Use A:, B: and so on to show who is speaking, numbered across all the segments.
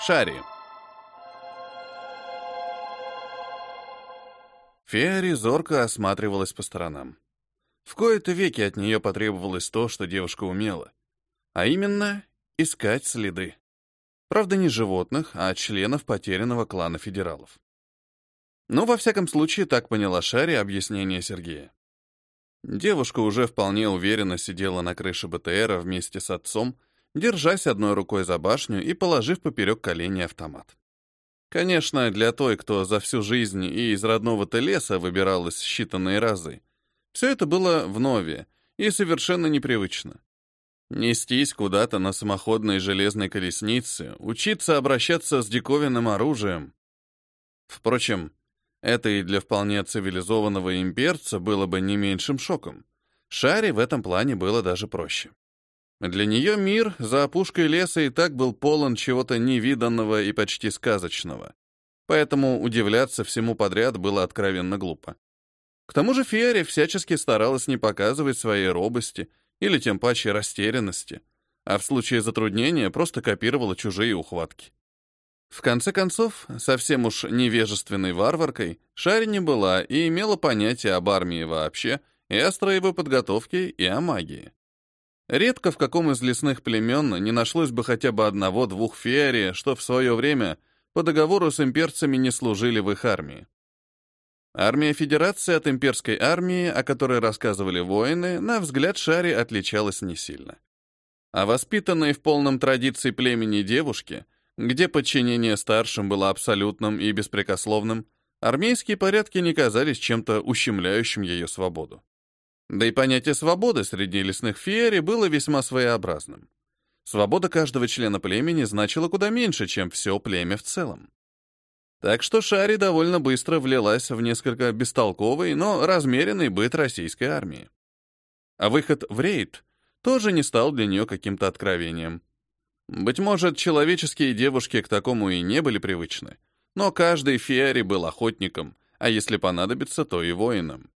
A: Шари. Феари зорко осматривалась по сторонам. В кои-то веки от нее потребовалось то, что девушка умела. А именно, искать следы. Правда, не животных, а членов потерянного клана федералов. Но, во всяком случае, так поняла Шари объяснение Сергея. Девушка уже вполне уверенно сидела на крыше БТРа вместе с отцом, держась одной рукой за башню и положив поперек колени автомат. Конечно, для той, кто за всю жизнь и из родного-то леса выбиралась считанные разы, все это было вновь и совершенно непривычно. Нестись куда-то на самоходной железной колеснице, учиться обращаться с диковинным оружием. Впрочем, это и для вполне цивилизованного имперца было бы не меньшим шоком. Шаре в этом плане было даже проще. Для нее мир за опушкой леса и так был полон чего-то невиданного и почти сказочного. Поэтому удивляться всему подряд было откровенно глупо. К тому же Фиаре всячески старалась не показывать своей робости или тем паче растерянности, а в случае затруднения просто копировала чужие ухватки. В конце концов, совсем уж невежественной варваркой Шари не была и имела понятие об армии вообще, и о строевой подготовке, и о магии. Редко в каком из лесных племен не нашлось бы хотя бы одного-двух феари, что в свое время по договору с имперцами не служили в их армии. Армия Федерации от имперской армии, о которой рассказывали воины, на взгляд Шари отличалась не сильно. А воспитанные в полном традиции племени девушки где подчинение старшим было абсолютным и беспрекословным, армейские порядки не казались чем-то ущемляющим ее свободу. Да и понятие свободы среди лесных феери было весьма своеобразным. Свобода каждого члена племени значила куда меньше, чем все племя в целом. Так что Шари довольно быстро влилась в несколько бестолковый, но размеренный быт российской армии. А выход в рейд тоже не стал для нее каким-то откровением. Быть может, человеческие девушки к такому и не были привычны, но каждый фиари был охотником, а если понадобится, то и воином.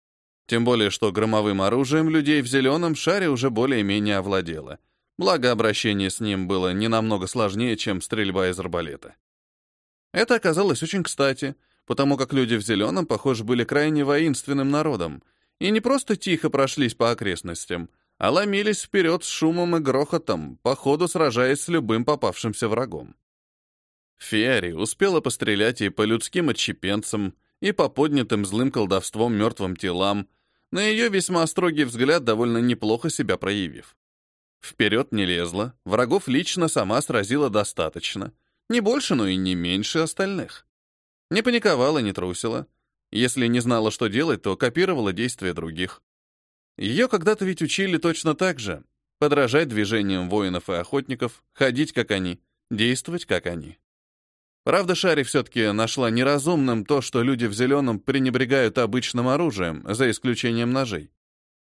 A: Тем более, что громовым оружием людей в зеленом шаре уже более-менее овладело. Благо, обращение с ним было не намного сложнее, чем стрельба из арбалета. Это оказалось очень кстати, потому как люди в зеленом, похоже, были крайне воинственным народом, и не просто тихо прошлись по окрестностям, а ломились вперед с шумом и грохотом, по ходу сражаясь с любым попавшимся врагом. Фиари успела пострелять и по людским отщепенцам, и по поднятым злым колдовством мертвым телам, на ее весьма строгий взгляд довольно неплохо себя проявив. Вперед не лезла, врагов лично сама сразила достаточно, не больше, но и не меньше остальных. Не паниковала, не трусила. Если не знала, что делать, то копировала действия других. Ее когда-то ведь учили точно так же. Подражать движениям воинов и охотников, ходить как они, действовать как они. Правда, Шари все-таки нашла неразумным то, что люди в зеленом пренебрегают обычным оружием, за исключением ножей.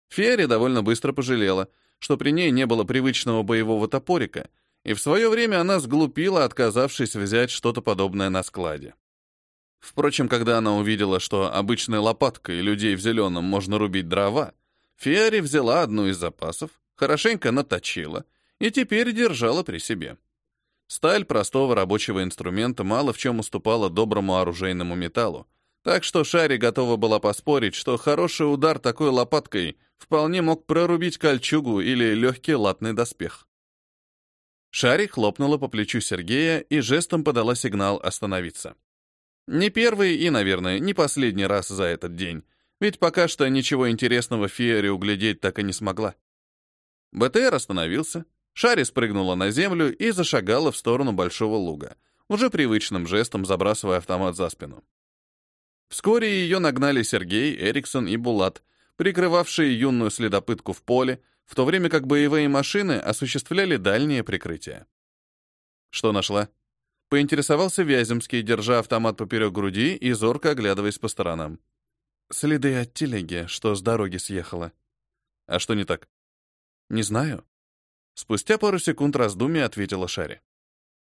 A: Ферри довольно быстро пожалела, что при ней не было привычного боевого топорика, и в свое время она сглупила, отказавшись взять что-то подобное на складе. Впрочем, когда она увидела, что обычной лопаткой людей в зеленом можно рубить дрова, Фиари взяла одну из запасов, хорошенько наточила и теперь держала при себе. Сталь простого рабочего инструмента мало в чем уступала доброму оружейному металлу, так что Шари готова была поспорить, что хороший удар такой лопаткой вполне мог прорубить кольчугу или легкий латный доспех. Шари хлопнула по плечу Сергея и жестом подала сигнал остановиться. Не первый и, наверное, не последний раз за этот день, ведь пока что ничего интересного Фиери углядеть так и не смогла. БТР остановился, Шари спрыгнула на землю и зашагала в сторону большого луга, уже привычным жестом забрасывая автомат за спину. Вскоре ее нагнали Сергей, Эриксон и Булат, прикрывавшие юную следопытку в поле, в то время как боевые машины осуществляли дальнее прикрытие. Что нашла? Поинтересовался Вяземский, держа автомат поперек груди и зорко оглядываясь по сторонам. Следы от телеги, что с дороги съехала. А что не так? Не знаю. Спустя пару секунд раздумья ответила Шари.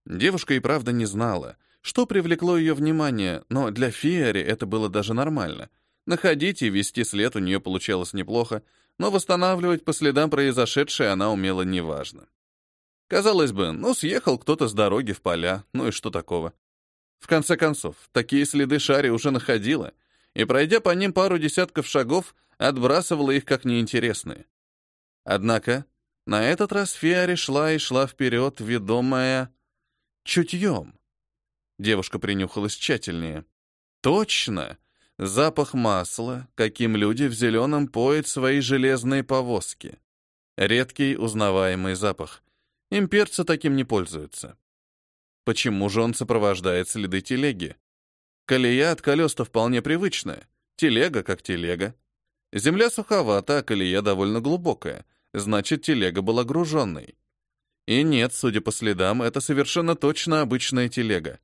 A: Девушка и правда не знала, что привлекло ее внимание, но для Фиари это было даже нормально. Находить и вести след у нее получалось неплохо, но восстанавливать по следам произошедшее она умела неважно. Казалось бы, ну, съехал кто-то с дороги в поля, ну и что такого? В конце концов, такие следы Шари уже находила, и, пройдя по ним пару десятков шагов, отбрасывала их как неинтересные. Однако на этот раз Фиари шла и шла вперед, ведомая чутьем. Девушка принюхалась тщательнее. Точно! Запах масла, каким люди в зеленом поят свои железные повозки. Редкий узнаваемый запах. Имперцы таким не пользуются. Почему же он сопровождает следы телеги? Колея от колес-то вполне привычная. Телега как телега. Земля суховата, а колея довольно глубокая. Значит, телега была груженной. И нет, судя по следам, это совершенно точно обычная телега.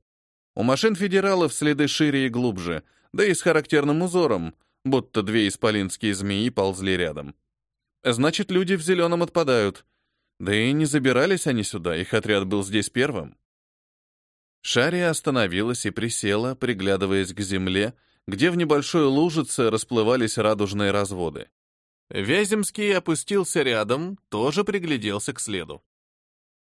A: У машин федералов следы шире и глубже, да и с характерным узором, будто две исполинские змеи ползли рядом. Значит, люди в зеленом отпадают. Да и не забирались они сюда, их отряд был здесь первым. Шария остановилась и присела, приглядываясь к земле, где в небольшой лужице расплывались радужные разводы. Вяземский опустился рядом, тоже пригляделся к следу.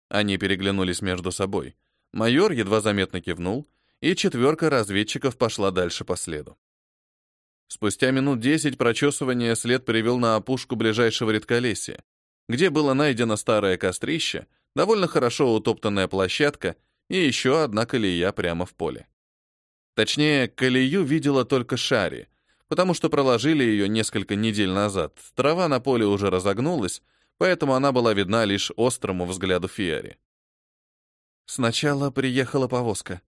A: Они переглянулись между собой. Майор едва заметно кивнул, и четверка разведчиков пошла дальше по следу. Спустя минут десять прочесывания след привел на опушку ближайшего редколесья, где было найдено старое кострище, довольно хорошо утоптанная площадка и еще одна колея прямо в поле. Точнее, колею видела только Шари, потому что проложили ее несколько недель назад. Трава на поле уже разогнулась, поэтому она была видна лишь острому взгляду Фиари. Сначала приехала повозка.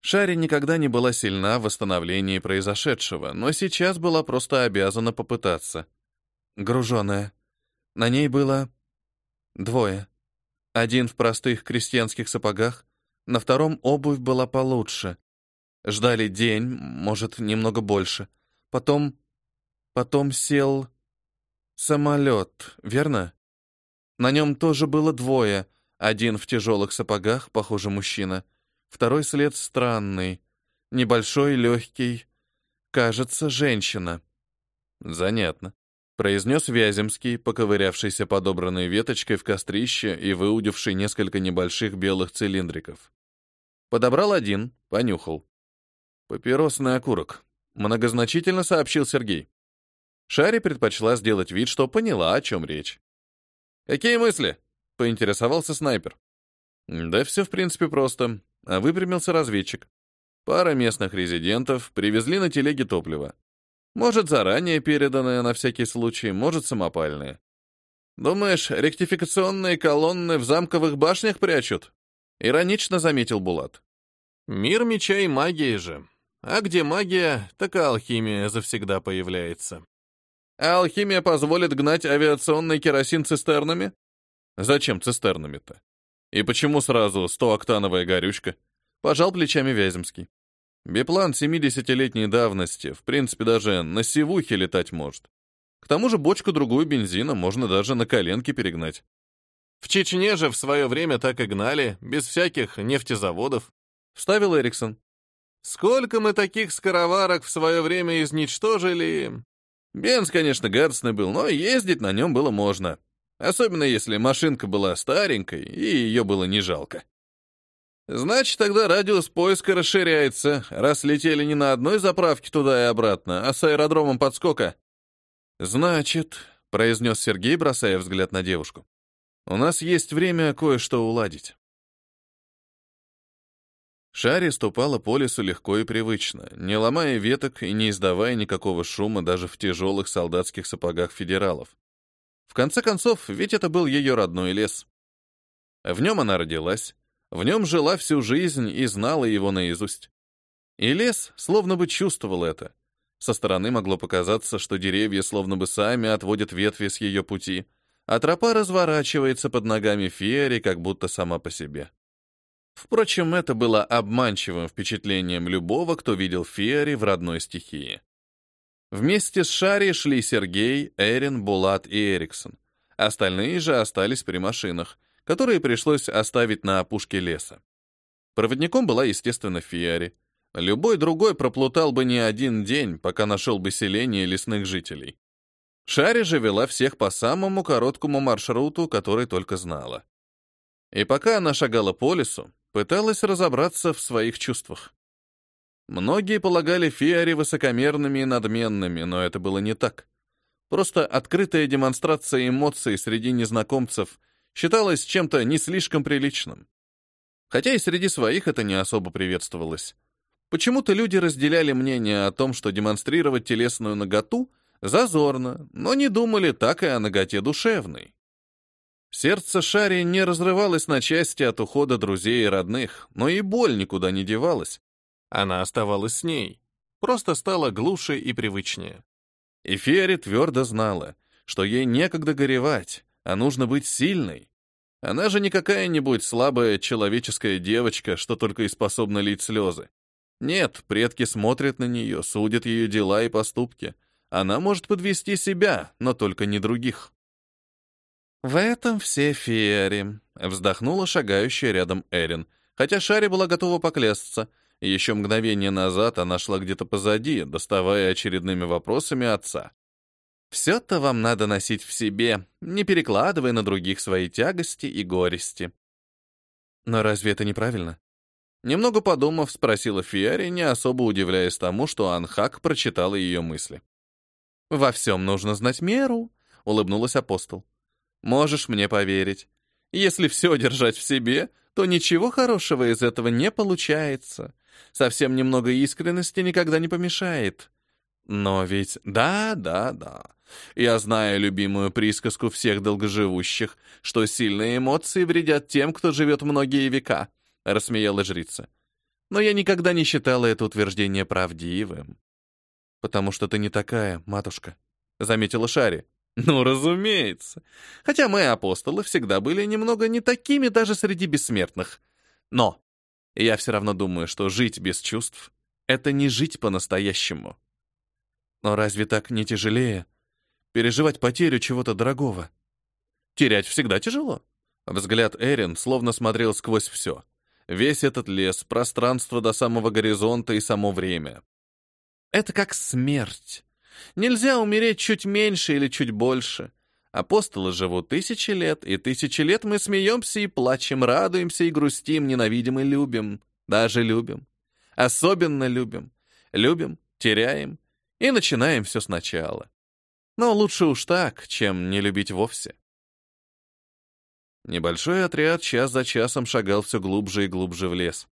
A: Шари никогда не была сильна в восстановлении произошедшего, но сейчас была просто обязана попытаться. Груженная. На ней было двое. Один в простых крестьянских сапогах, на втором обувь была получше. Ждали день, может, немного больше. Потом... потом сел... самолет, верно? На нем тоже было двое. Один в тяжелых сапогах, похоже, мужчина — Второй след странный. Небольшой, легкий. Кажется, женщина. Занятно. Произнес Вяземский, поковырявшийся подобранной веточкой в кострище и выудивший несколько небольших белых цилиндриков. Подобрал один, понюхал. «Папиросный окурок», — многозначительно сообщил Сергей. Шари предпочла сделать вид, что поняла, о чем речь. «Какие мысли?» — поинтересовался снайпер. «Да все, в принципе, просто а выпрямился разведчик. Пара местных резидентов привезли на телеге топливо. Может, заранее переданное на всякий случай, может, самопальное. Думаешь, ректификационные колонны в замковых башнях прячут? Иронично заметил Булат. Мир меча и магии же. А где магия, так и алхимия завсегда появляется. А алхимия позволит гнать авиационный керосин цистернами? Зачем цистернами-то? И почему сразу 100-октановая горючка? Пожал плечами Вяземский. Биплан 70-летней давности, в принципе, даже на севухе летать может. К тому же бочку-другую бензина можно даже на коленке перегнать. В Чечне же в свое время так и гнали, без всяких нефтезаводов. Вставил Эриксон. Сколько мы таких скороварок в свое время изничтожили. Бенз, конечно, гадостный был, но ездить на нем было можно. Особенно если машинка была старенькой, и ее было не жалко. Значит, тогда радиус поиска расширяется, раз летели не на одной заправке туда и обратно, а с аэродромом подскока. Значит, произнес Сергей, бросая взгляд на девушку. У нас есть время кое-что уладить. Шари ступала по лесу легко и привычно, не ломая веток и не издавая никакого шума даже в тяжелых солдатских сапогах федералов. В конце концов, ведь это был ее родной лес. В нем она родилась, в нем жила всю жизнь и знала его наизусть. И лес словно бы чувствовал это. Со стороны могло показаться, что деревья словно бы сами отводят ветви с ее пути, а тропа разворачивается под ногами Фиери, как будто сама по себе. Впрочем, это было обманчивым впечатлением любого, кто видел Фиери в родной стихии. Вместе с Шари шли Сергей, Эрин, Булат и Эриксон. Остальные же остались при машинах, которые пришлось оставить на опушке леса. Проводником была, естественно, Фиари. Любой другой проплутал бы не один день, пока нашел бы селение лесных жителей. Шари же вела всех по самому короткому маршруту, который только знала. И пока она шагала по лесу, пыталась разобраться в своих чувствах. Многие полагали Фиари высокомерными и надменными, но это было не так. Просто открытая демонстрация эмоций среди незнакомцев считалась чем-то не слишком приличным. Хотя и среди своих это не особо приветствовалось. Почему-то люди разделяли мнение о том, что демонстрировать телесную наготу зазорно, но не думали так и о наготе душевной. Сердце Шари не разрывалось на части от ухода друзей и родных, но и боль никуда не девалась. Она оставалась с ней, просто стала глуше и привычнее. И Фиари твердо знала, что ей некогда горевать, а нужно быть сильной. Она же не какая-нибудь слабая человеческая девочка, что только и способна лить слезы. Нет, предки смотрят на нее, судят ее дела и поступки. Она может подвести себя, но только не других. «В этом все Фиари», — вздохнула шагающая рядом Эрин, хотя Шари была готова поклясться. Еще мгновение назад она шла где-то позади, доставая очередными вопросами отца. «Все-то вам надо носить в себе, не перекладывая на других свои тягости и горести». «Но разве это неправильно?» Немного подумав, спросила Фиари, не особо удивляясь тому, что Анхак прочитала ее мысли. «Во всем нужно знать меру», — улыбнулась апостол. Можешь мне поверить. Если все держать в себе, то ничего хорошего из этого не получается. Совсем немного искренности никогда не помешает. Но ведь да, да, да. Я знаю любимую присказку всех долгоживущих, что сильные эмоции вредят тем, кто живет многие века, рассмеяла жрица. Но я никогда не считала это утверждение правдивым. Потому что ты не такая, матушка, заметила Шари. Ну, разумеется. Хотя мы, апостолы, всегда были немного не такими даже среди бессмертных. Но я все равно думаю, что жить без чувств — это не жить по-настоящему. Но разве так не тяжелее переживать потерю чего-то дорогого? Терять всегда тяжело. Взгляд Эрин словно смотрел сквозь все. Весь этот лес, пространство до самого горизонта и само время. Это как смерть. Нельзя умереть чуть меньше или чуть больше. Апостолы живут тысячи лет, и тысячи лет мы смеемся и плачем, радуемся и грустим, ненавидим и любим. Даже любим. Особенно любим. Любим, теряем и начинаем все сначала. Но лучше уж так, чем не любить вовсе. Небольшой отряд час за часом шагал все глубже и глубже в лес.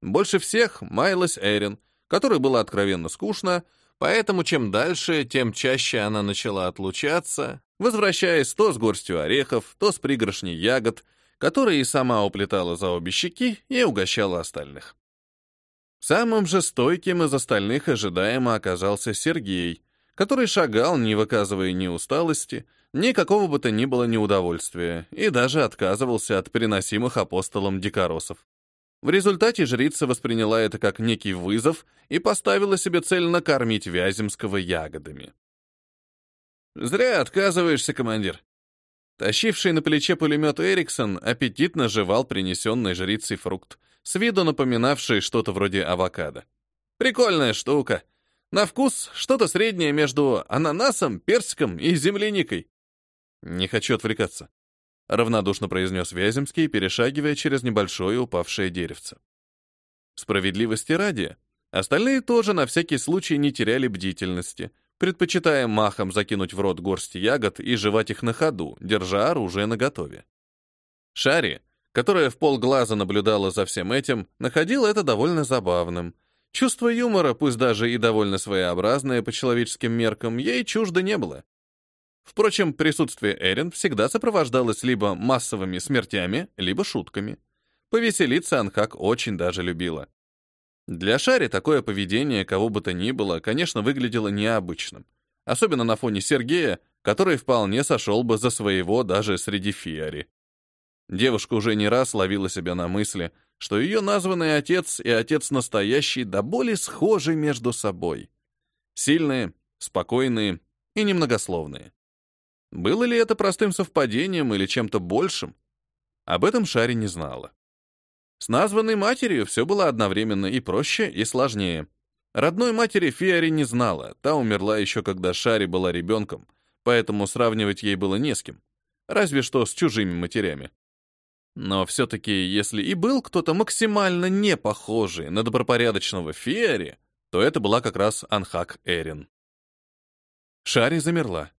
A: Больше всех маялась Эрин, которой было откровенно скучно, Поэтому чем дальше, тем чаще она начала отлучаться, возвращаясь то с горстью орехов, то с пригоршней ягод, которые и сама уплетала за обе щеки и угощала остальных. Самым же стойким из остальных ожидаемо оказался Сергей, который шагал, не выказывая ни усталости, ни какого бы то ни было неудовольствия, и даже отказывался от приносимых апостолом дикоросов. В результате жрица восприняла это как некий вызов и поставила себе цель накормить Вяземского ягодами. «Зря отказываешься, командир». Тащивший на плече пулемет Эриксон аппетитно жевал принесенный жрицей фрукт, с виду напоминавший что-то вроде авокадо. «Прикольная штука. На вкус что-то среднее между ананасом, персиком и земляникой». «Не хочу отвлекаться», равнодушно произнес Вяземский, перешагивая через небольшое упавшее деревце. Справедливости ради, остальные тоже на всякий случай не теряли бдительности, предпочитая махом закинуть в рот горсть ягод и жевать их на ходу, держа оружие наготове. Шари, которая в полглаза наблюдала за всем этим, находила это довольно забавным. Чувство юмора, пусть даже и довольно своеобразное по человеческим меркам, ей чуждо не было. Впрочем, присутствие Эрин всегда сопровождалось либо массовыми смертями, либо шутками. Повеселиться Анхак очень даже любила. Для Шари такое поведение кого бы то ни было, конечно, выглядело необычным. Особенно на фоне Сергея, который вполне сошел бы за своего даже среди фиари. Девушка уже не раз ловила себя на мысли, что ее названный отец и отец настоящий до боли схожи между собой. Сильные, спокойные и немногословные. Было ли это простым совпадением или чем-то большим? Об этом Шари не знала. С названной матерью все было одновременно и проще, и сложнее. Родной матери Фиари не знала, та умерла еще когда Шари была ребенком, поэтому сравнивать ей было не с кем, разве что с чужими матерями. Но все-таки, если и был кто-то максимально не похожий на добропорядочного Фиери, то это была как раз Анхак Эрин. Шари замерла.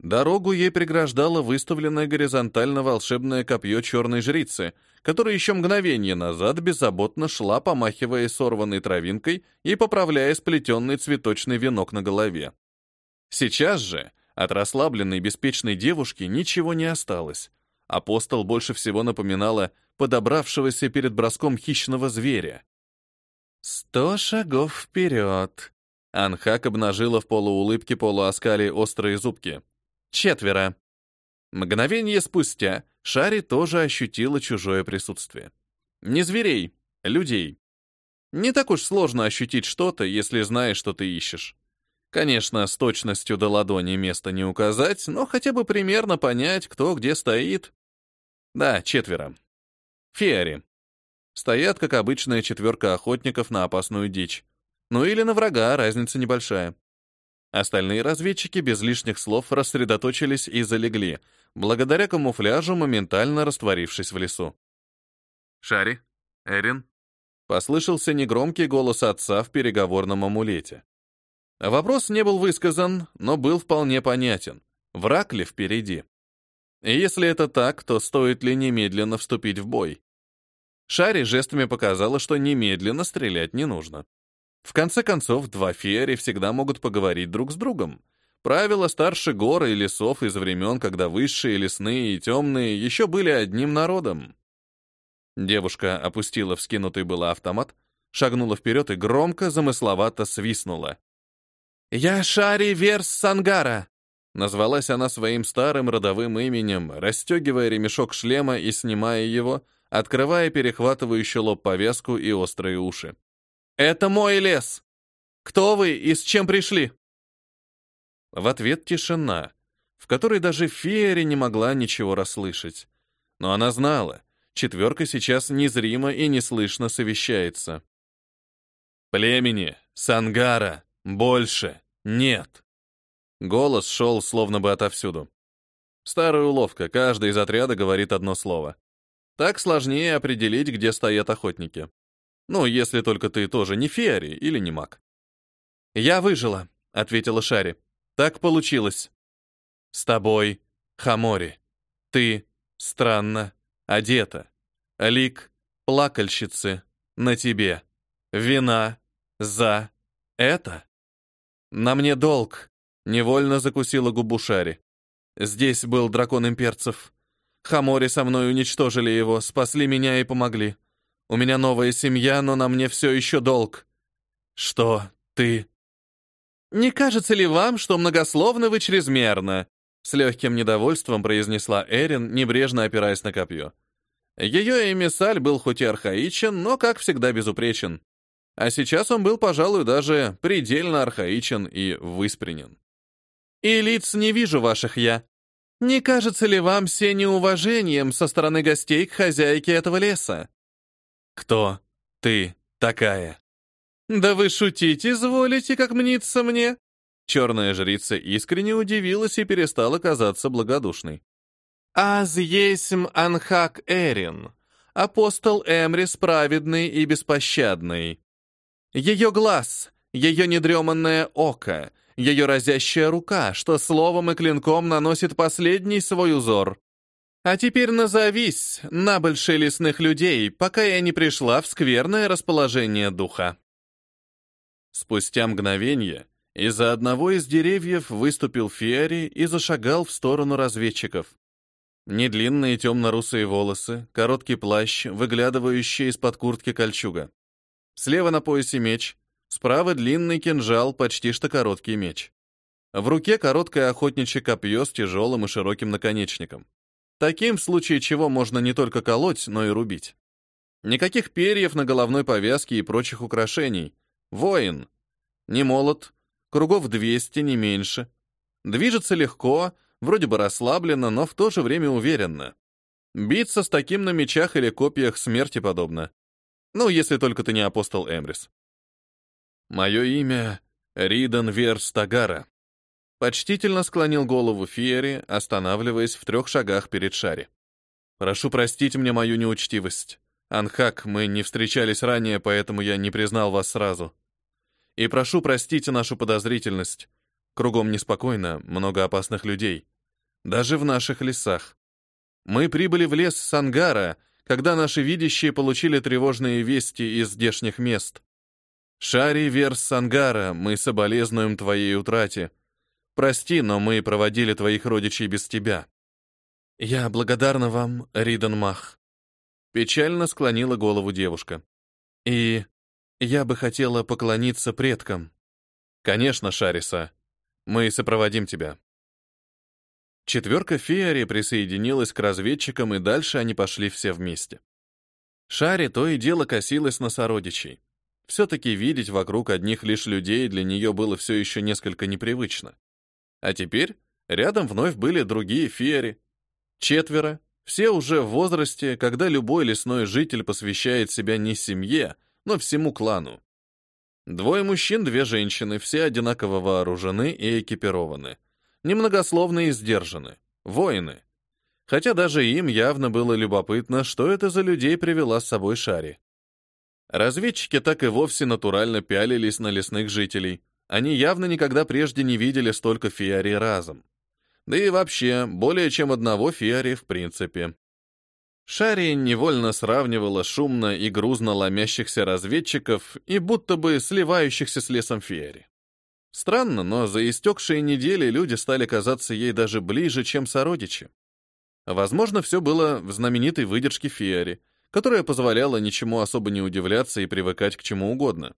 A: Дорогу ей преграждало выставленное горизонтально волшебное копье черной жрицы, которая еще мгновение назад беззаботно шла, помахивая сорванной травинкой и поправляя сплетенный цветочный венок на голове. Сейчас же от расслабленной беспечной девушки ничего не осталось. Апостол больше всего напоминала подобравшегося перед броском хищного зверя. «Сто шагов вперед!» Анхак обнажила в полуулыбке полуоскали острые зубки. «Четверо!» Мгновение спустя Шари тоже ощутила чужое присутствие. Не зверей, людей. Не так уж сложно ощутить что-то, если знаешь, что ты ищешь. Конечно, с точностью до ладони место не указать, но хотя бы примерно понять, кто где стоит. Да, четверо. Фиари. Стоят, как обычная четверка охотников на опасную дичь. Ну или на врага, разница небольшая. Остальные разведчики без лишних слов рассредоточились и залегли, благодаря камуфляжу, моментально растворившись в лесу. «Шари? Эрин?» Послышался негромкий голос отца в переговорном амулете. Вопрос не был высказан, но был вполне понятен. Враг ли впереди? И если это так, то стоит ли немедленно вступить в бой? Шари жестами показала, что немедленно стрелять не нужно. В конце концов, два феери всегда могут поговорить друг с другом. Правила старше гор и лесов из времен, когда высшие, лесные и темные еще были одним народом. Девушка опустила вскинутый было автомат, шагнула вперед и громко, замысловато свистнула. «Я Шари Верс Сангара!» Назвалась она своим старым родовым именем, расстегивая ремешок шлема и снимая его, открывая перехватывающую лоб повязку и острые уши. «Это мой лес! Кто вы и с чем пришли?» В ответ тишина, в которой даже Феери не могла ничего расслышать. Но она знала, четверка сейчас незримо и неслышно совещается. «Племени, Сангара!» Больше нет. Голос шел словно бы отовсюду. Старая уловка, каждый из отряда говорит одно слово. Так сложнее определить, где стоят охотники. Ну, если только ты тоже не феари или не маг. «Я выжила», — ответила Шари. «Так получилось. С тобой, Хамори. Ты странно одета. Лик плакальщицы на тебе. Вина за это?» «На мне долг», — невольно закусила губу Шари. «Здесь был дракон имперцев. Хамори со мной уничтожили его, спасли меня и помогли. У меня новая семья, но на мне все еще долг». «Что ты?» «Не кажется ли вам, что многословно вы чрезмерно?» С легким недовольством произнесла Эрин, небрежно опираясь на копье. Ее эмиссаль был хоть и архаичен, но, как всегда, безупречен. А сейчас он был, пожалуй, даже предельно архаичен и выспренен. «И лиц не вижу ваших я. Не кажется ли вам все неуважением со стороны гостей к хозяйке этого леса?» «Кто ты такая?» «Да вы шутить изволите, как мнится мне!» Черная жрица искренне удивилась и перестала казаться благодушной. «Аз есмь Анхак Эрин, апостол Эмрис праведный и беспощадный. Ее глаз, ее недреманное око, ее разящая рука, что словом и клинком наносит последний свой узор. А теперь назовись, на большие лесных людей, пока я не пришла в скверное расположение духа. Спустя мгновение из-за одного из деревьев выступил Фиари и зашагал в сторону разведчиков. Недлинные темно-русые волосы, короткий плащ, выглядывающий из-под куртки кольчуга. Слева на поясе меч, справа длинный кинжал, почти что короткий меч. В руке короткое охотничье копье с тяжелым и широким наконечником. Таким, в случае чего, можно не только колоть, но и рубить. Никаких перьев на головной повязке и прочих украшений. Воин. Не молод, кругов 200, не меньше. Движется легко, вроде бы расслабленно, но в то же время уверенно. Биться с таким на мечах или копьях смерти подобно. Ну, если только ты не апостол Эмрис. Мое имя Ридан Верстагара. Почтительно склонил голову Фиери, останавливаясь в трех шагах перед Шари. Прошу простить мне мою неучтивость. Анхак, мы не встречались ранее, поэтому я не признал вас сразу. И прошу простить нашу подозрительность. Кругом неспокойно, много опасных людей. Даже в наших лесах. Мы прибыли в лес Сангара, когда наши видящие получили тревожные вести из здешних мест. Шари Верс Сангара, мы соболезнуем твоей утрате. Прости, но мы проводили твоих родичей без тебя. Я благодарна вам, Ридан Мах. Печально склонила голову девушка. И я бы хотела поклониться предкам. Конечно, Шариса. Мы сопроводим тебя. Четверка Феари присоединилась к разведчикам, и дальше они пошли все вместе. Шари то и дело косилась на сородичей. Все-таки видеть вокруг одних лишь людей для нее было все еще несколько непривычно. А теперь рядом вновь были другие Феари. Четверо, все уже в возрасте, когда любой лесной житель посвящает себя не семье, но всему клану. Двое мужчин, две женщины, все одинаково вооружены и экипированы немногословны и сдержаны, воины. Хотя даже им явно было любопытно, что это за людей привела с собой Шари. Разведчики так и вовсе натурально пялились на лесных жителей. Они явно никогда прежде не видели столько фиари разом. Да и вообще, более чем одного фиари в принципе. Шари невольно сравнивала шумно и грузно ломящихся разведчиков и будто бы сливающихся с лесом фиари. Странно, но за истекшие недели люди стали казаться ей даже ближе, чем сородичи. Возможно, все было в знаменитой выдержке Фиари, которая позволяла ничему особо не удивляться и привыкать к чему угодно.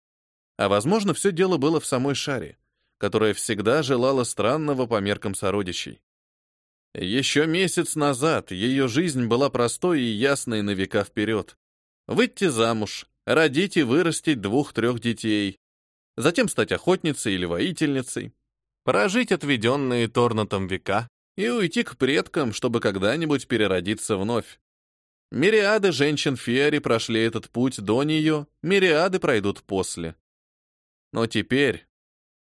A: А возможно, все дело было в самой Шаре, которая всегда желала странного по меркам сородичей. Еще месяц назад ее жизнь была простой и ясной на века вперед. Выйти замуж, родить и вырастить двух-трех детей, затем стать охотницей или воительницей, прожить отведенные Торнатом века и уйти к предкам, чтобы когда-нибудь переродиться вновь. Мириады женщин Фиари прошли этот путь до нее, мириады пройдут после. Но теперь,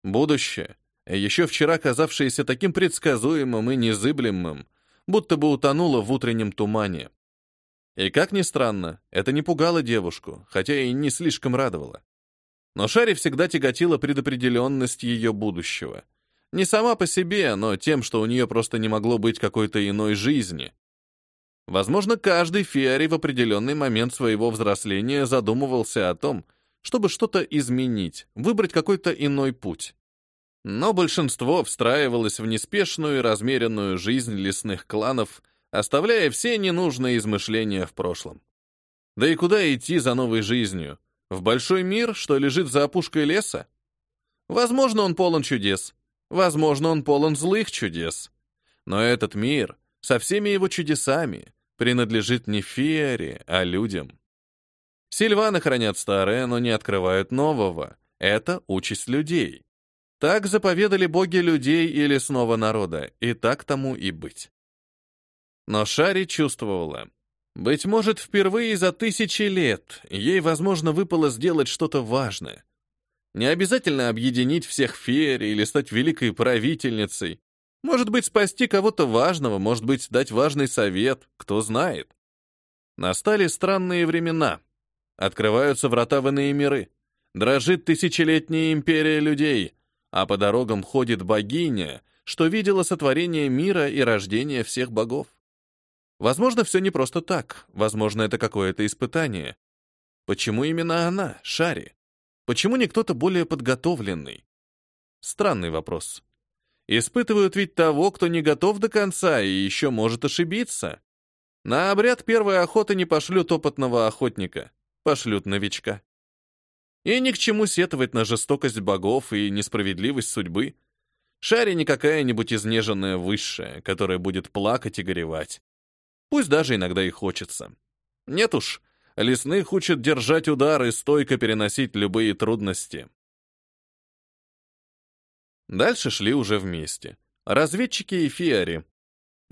A: будущее, еще вчера казавшееся таким предсказуемым и незыблемым, будто бы утонуло в утреннем тумане. И как ни странно, это не пугало девушку, хотя и не слишком радовало. Но Шаре всегда тяготила предопределенность ее будущего. Не сама по себе, но тем, что у нее просто не могло быть какой-то иной жизни. Возможно, каждый Фиари в определенный момент своего взросления задумывался о том, чтобы что-то изменить, выбрать какой-то иной путь. Но большинство встраивалось в неспешную и размеренную жизнь лесных кланов, оставляя все ненужные измышления в прошлом. Да и куда идти за новой жизнью? В большой мир, что лежит за опушкой леса? Возможно, он полон чудес. Возможно, он полон злых чудес. Но этот мир со всеми его чудесами принадлежит не Фиере, а людям. Сильваны хранят старое, но не открывают нового. Это участь людей. Так заповедали боги людей и лесного народа, и так тому и быть. Но Шари чувствовала, быть может, впервые за тысячи лет ей, возможно, выпало сделать что-то важное. Не обязательно объединить всех феер или стать великой правительницей. Может быть, спасти кого-то важного, может быть, дать важный совет, кто знает. Настали странные времена. Открываются врата в иные миры. Дрожит тысячелетняя империя людей, а по дорогам ходит богиня, что видела сотворение мира и рождение всех богов. Возможно, все не просто так. Возможно, это какое-то испытание. Почему именно она, Шари? Почему не кто-то более подготовленный? Странный вопрос. Испытывают ведь того, кто не готов до конца и еще может ошибиться. На обряд первой охоты не пошлют опытного охотника, пошлют новичка. И ни к чему сетовать на жестокость богов и несправедливость судьбы. Шари не какая-нибудь изнеженная высшая, которая будет плакать и горевать. Пусть даже иногда и хочется. Нет уж, лесных учат держать удар и стойко переносить любые трудности. Дальше шли уже вместе. Разведчики и фиари.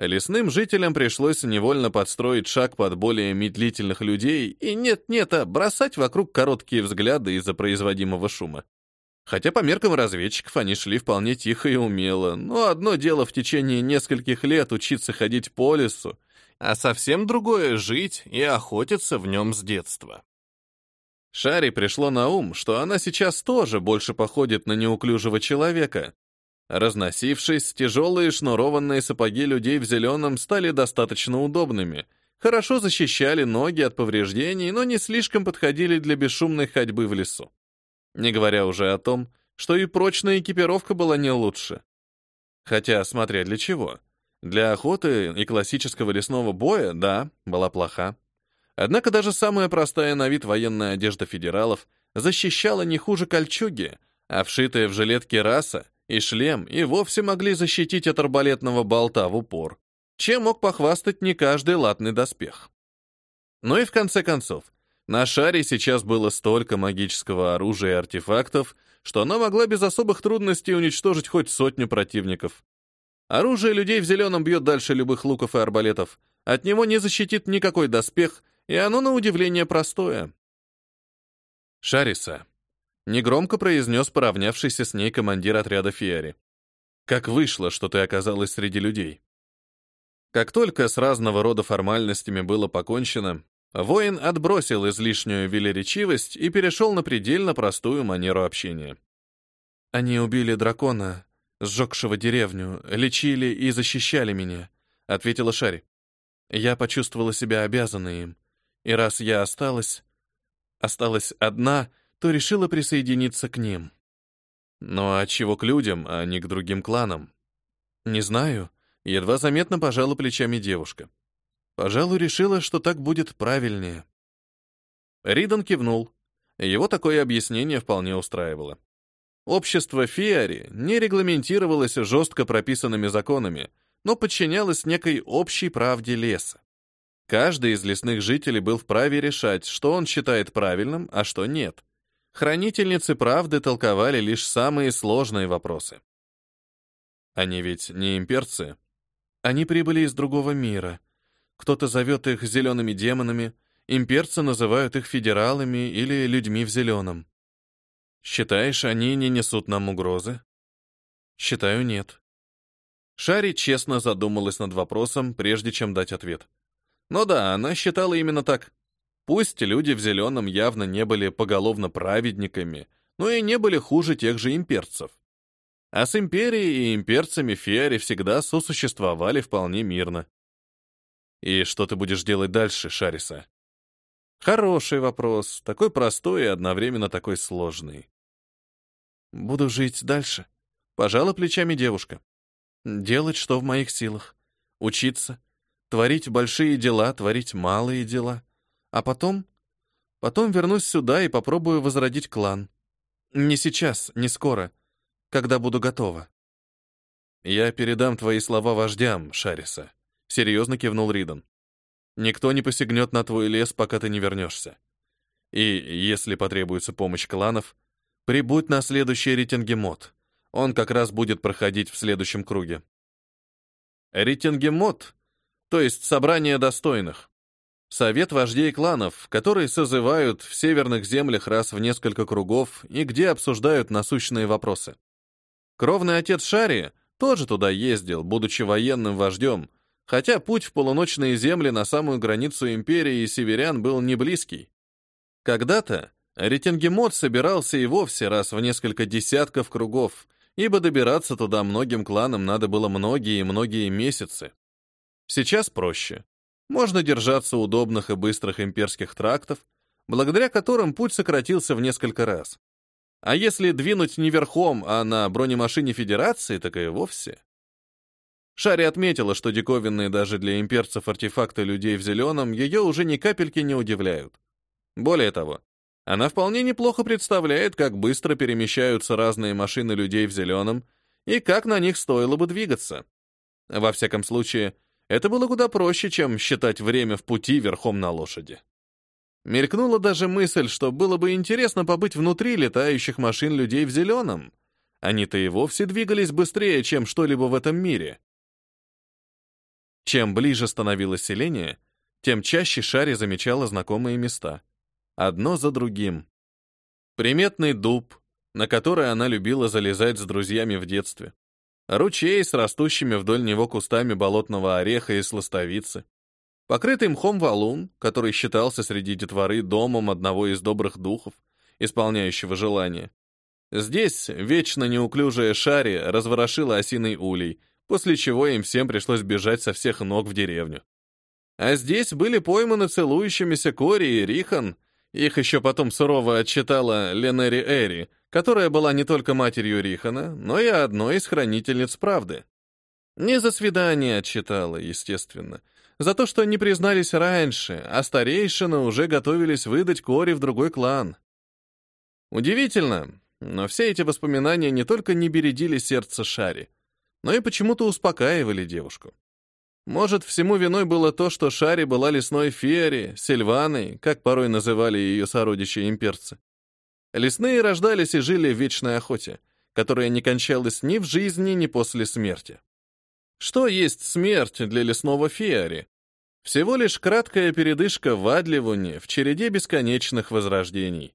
A: Лесным жителям пришлось невольно подстроить шаг под более медлительных людей и нет-нет, а бросать вокруг короткие взгляды из-за производимого шума. Хотя по меркам разведчиков они шли вполне тихо и умело, но одно дело в течение нескольких лет учиться ходить по лесу,
B: а совсем другое — жить и охотиться в нем с детства.
A: Шари пришло на ум, что она сейчас тоже больше походит на неуклюжего человека. Разносившись, тяжелые шнурованные сапоги людей в зеленом стали достаточно удобными, хорошо защищали ноги от повреждений, но не слишком подходили для бесшумной ходьбы в лесу. Не говоря уже о том, что и прочная экипировка была не лучше. Хотя, смотря для чего. Для охоты и классического лесного боя, да, была плоха. Однако даже самая простая на вид военная одежда федералов защищала не хуже кольчуги, а вшитая в жилетки раса и шлем и вовсе могли защитить от арбалетного болта в упор, чем мог похвастать не каждый латный доспех. Ну и в конце концов, на шаре сейчас было столько магического оружия и артефактов, что она могла без особых трудностей уничтожить хоть сотню противников. Оружие людей в зеленом бьет дальше любых луков и арбалетов. От него не защитит никакой доспех, и оно, на удивление, простое. «Шариса», — негромко произнес поравнявшийся с ней командир отряда Фиари. «Как вышло, что ты оказалась среди людей?» Как только с разного рода формальностями было покончено, Воин отбросил излишнюю велеречивость и перешел на предельно простую манеру общения. «Они убили дракона, сжегшего деревню, лечили и защищали меня», — ответила Шари. «Я почувствовала себя обязанной им, и раз я осталась, осталась одна, то решила присоединиться к ним. Ну а чего к людям, а не к другим кланам? Не знаю, едва заметно пожала плечами девушка. Пожалуй, решила, что так будет правильнее. Ридан кивнул. Его такое объяснение вполне устраивало. Общество Фиари не регламентировалось жестко прописанными законами, но подчинялось некой общей правде леса. Каждый из лесных жителей был вправе решать, что он считает правильным, а что нет. Хранительницы правды толковали лишь самые сложные вопросы. Они ведь не имперцы. Они прибыли из другого мира — кто-то зовет их зелеными демонами, имперцы называют их федералами или людьми в зеленом. Считаешь, они не несут нам угрозы? Считаю, нет. Шари честно задумалась над вопросом, прежде чем дать ответ. Но да, она считала именно так. Пусть люди в зеленом явно не были поголовно праведниками, но и не были хуже тех же имперцев. А с империей и имперцами Фиари всегда сосуществовали вполне мирно. И что ты будешь делать дальше, Шариса? Хороший вопрос, такой простой и одновременно такой сложный. Буду жить дальше. Пожала плечами девушка. Делать, что в моих силах. Учиться. Творить большие дела, творить малые дела. А потом... Потом вернусь сюда и попробую возродить клан. Не сейчас, не скоро. Когда буду готова. Я передам твои слова вождям, Шариса. Серьезно кивнул Ридан. Никто не посягнет на твой лес, пока ты не вернешься. И если потребуется помощь кланов, прибудь на следующий ретингемот. Он как раз будет проходить в следующем круге. Ретингемот, то есть собрание достойных. Совет вождей кланов, которые созывают в северных землях раз в несколько кругов и где обсуждают насущные вопросы. Кровный отец Шари тоже туда ездил, будучи военным вождем, хотя путь в полуночные земли на самую границу империи и северян был не близкий. Когда-то Ретингемот собирался и вовсе раз в несколько десятков кругов, ибо добираться туда многим кланам надо было многие и многие месяцы. Сейчас проще. Можно держаться удобных и быстрых имперских трактов, благодаря которым путь сократился в несколько раз. А если двинуть не верхом, а на бронемашине Федерации, так и вовсе. Шари отметила, что диковинные даже для имперцев артефакты людей в зеленом ее уже ни капельки не удивляют. Более того, она вполне неплохо представляет, как быстро перемещаются разные машины людей в зеленом и как на них стоило бы двигаться. Во всяком случае, это было куда проще, чем считать время в пути верхом на лошади. Мелькнула даже мысль, что было бы интересно побыть внутри летающих машин людей в зеленом. Они-то и вовсе двигались быстрее, чем что-либо в этом мире. Чем ближе становилось селение, тем чаще Шари замечала знакомые места. Одно за другим. Приметный дуб, на который она любила залезать с друзьями в детстве. Ручей с растущими вдоль него кустами болотного ореха и сластовицы. покрытый мхом валун, который считался среди детворы домом одного из добрых духов, исполняющего желания. Здесь вечно неуклюжая Шари разворошила осиный улей, после чего им всем пришлось бежать со всех ног в деревню. А здесь были пойманы целующимися Кори и Рихан, их еще потом сурово отчитала Ленери Эри, которая была не только матерью Рихана, но и одной из хранительниц правды. Не за свидание отчитала, естественно, за то, что не признались раньше, а старейшины уже готовились выдать Кори в другой клан. Удивительно, но все эти воспоминания не только не бередили сердце Шари, но и почему-то успокаивали девушку. Может, всему виной было то, что Шари была лесной феей, Сильваной, как порой называли ее сородичи-имперцы. Лесные рождались и жили в вечной охоте, которая не кончалась ни в жизни, ни после смерти. Что есть смерть для лесного феари? Всего лишь краткая передышка в Адливуне в череде бесконечных возрождений.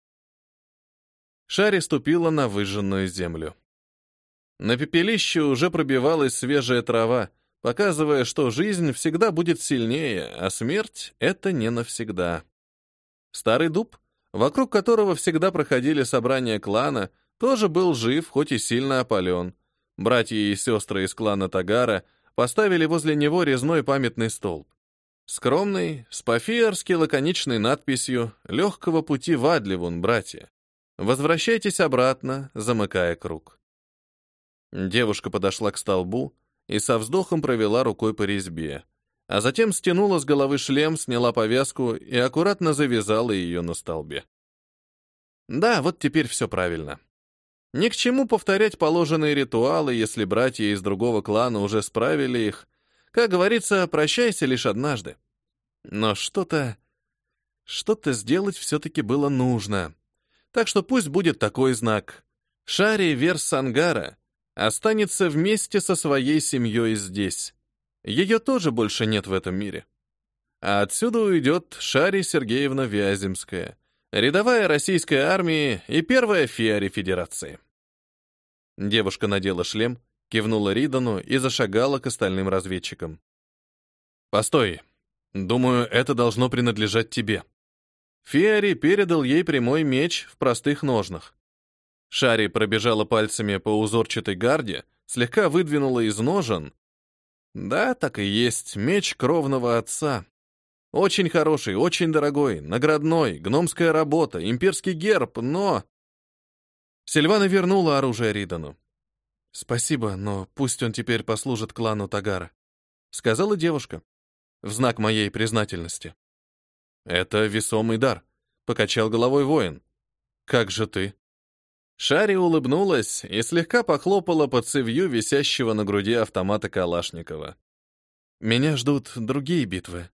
A: Шари ступила на выжженную землю. На пепелище уже пробивалась свежая трава, показывая, что жизнь всегда будет сильнее, а смерть — это не навсегда. Старый дуб, вокруг которого всегда проходили собрания клана, тоже был жив, хоть и сильно опален. Братья и сестры из клана Тагара поставили возле него резной памятный столб. Скромный, с по-фиерски лаконичной надписью «Легкого пути в Адливун, братья». Возвращайтесь обратно, замыкая круг. Девушка подошла к столбу, и со вздохом провела рукой по резьбе, а затем стянула с головы шлем, сняла повязку и аккуратно завязала ее на столбе. Да, вот теперь все правильно. Ни к чему повторять положенные ритуалы, если братья из другого клана уже справили их. Как говорится, прощайся лишь однажды. Но что-то... Что-то сделать все-таки было нужно. Так что пусть будет такой знак. Шари Верс Сангара останется вместе со своей семьей здесь. Ее тоже больше нет в этом мире. А отсюда уйдет Шари Сергеевна Вяземская, рядовая российской армии и первая фиари Федерации. Девушка надела шлем, кивнула Ридану и зашагала к остальным разведчикам. «Постой. Думаю, это должно принадлежать тебе». Фиари передал ей прямой меч в простых ножнах. Шари пробежала пальцами по узорчатой гарде, слегка выдвинула из ножен. Да, так и есть, меч кровного отца. Очень хороший, очень дорогой, наградной, гномская работа, имперский герб, но... Сильвана вернула оружие Ридану. «Спасибо, но пусть он теперь послужит клану Тагара», — сказала девушка, в знак моей признательности. «Это весомый дар», — покачал головой воин. «Как же ты?» Шари улыбнулась и слегка похлопала по цевью висящего на груди автомата Калашникова. «Меня ждут другие битвы.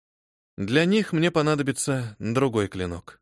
A: Для них мне понадобится другой клинок».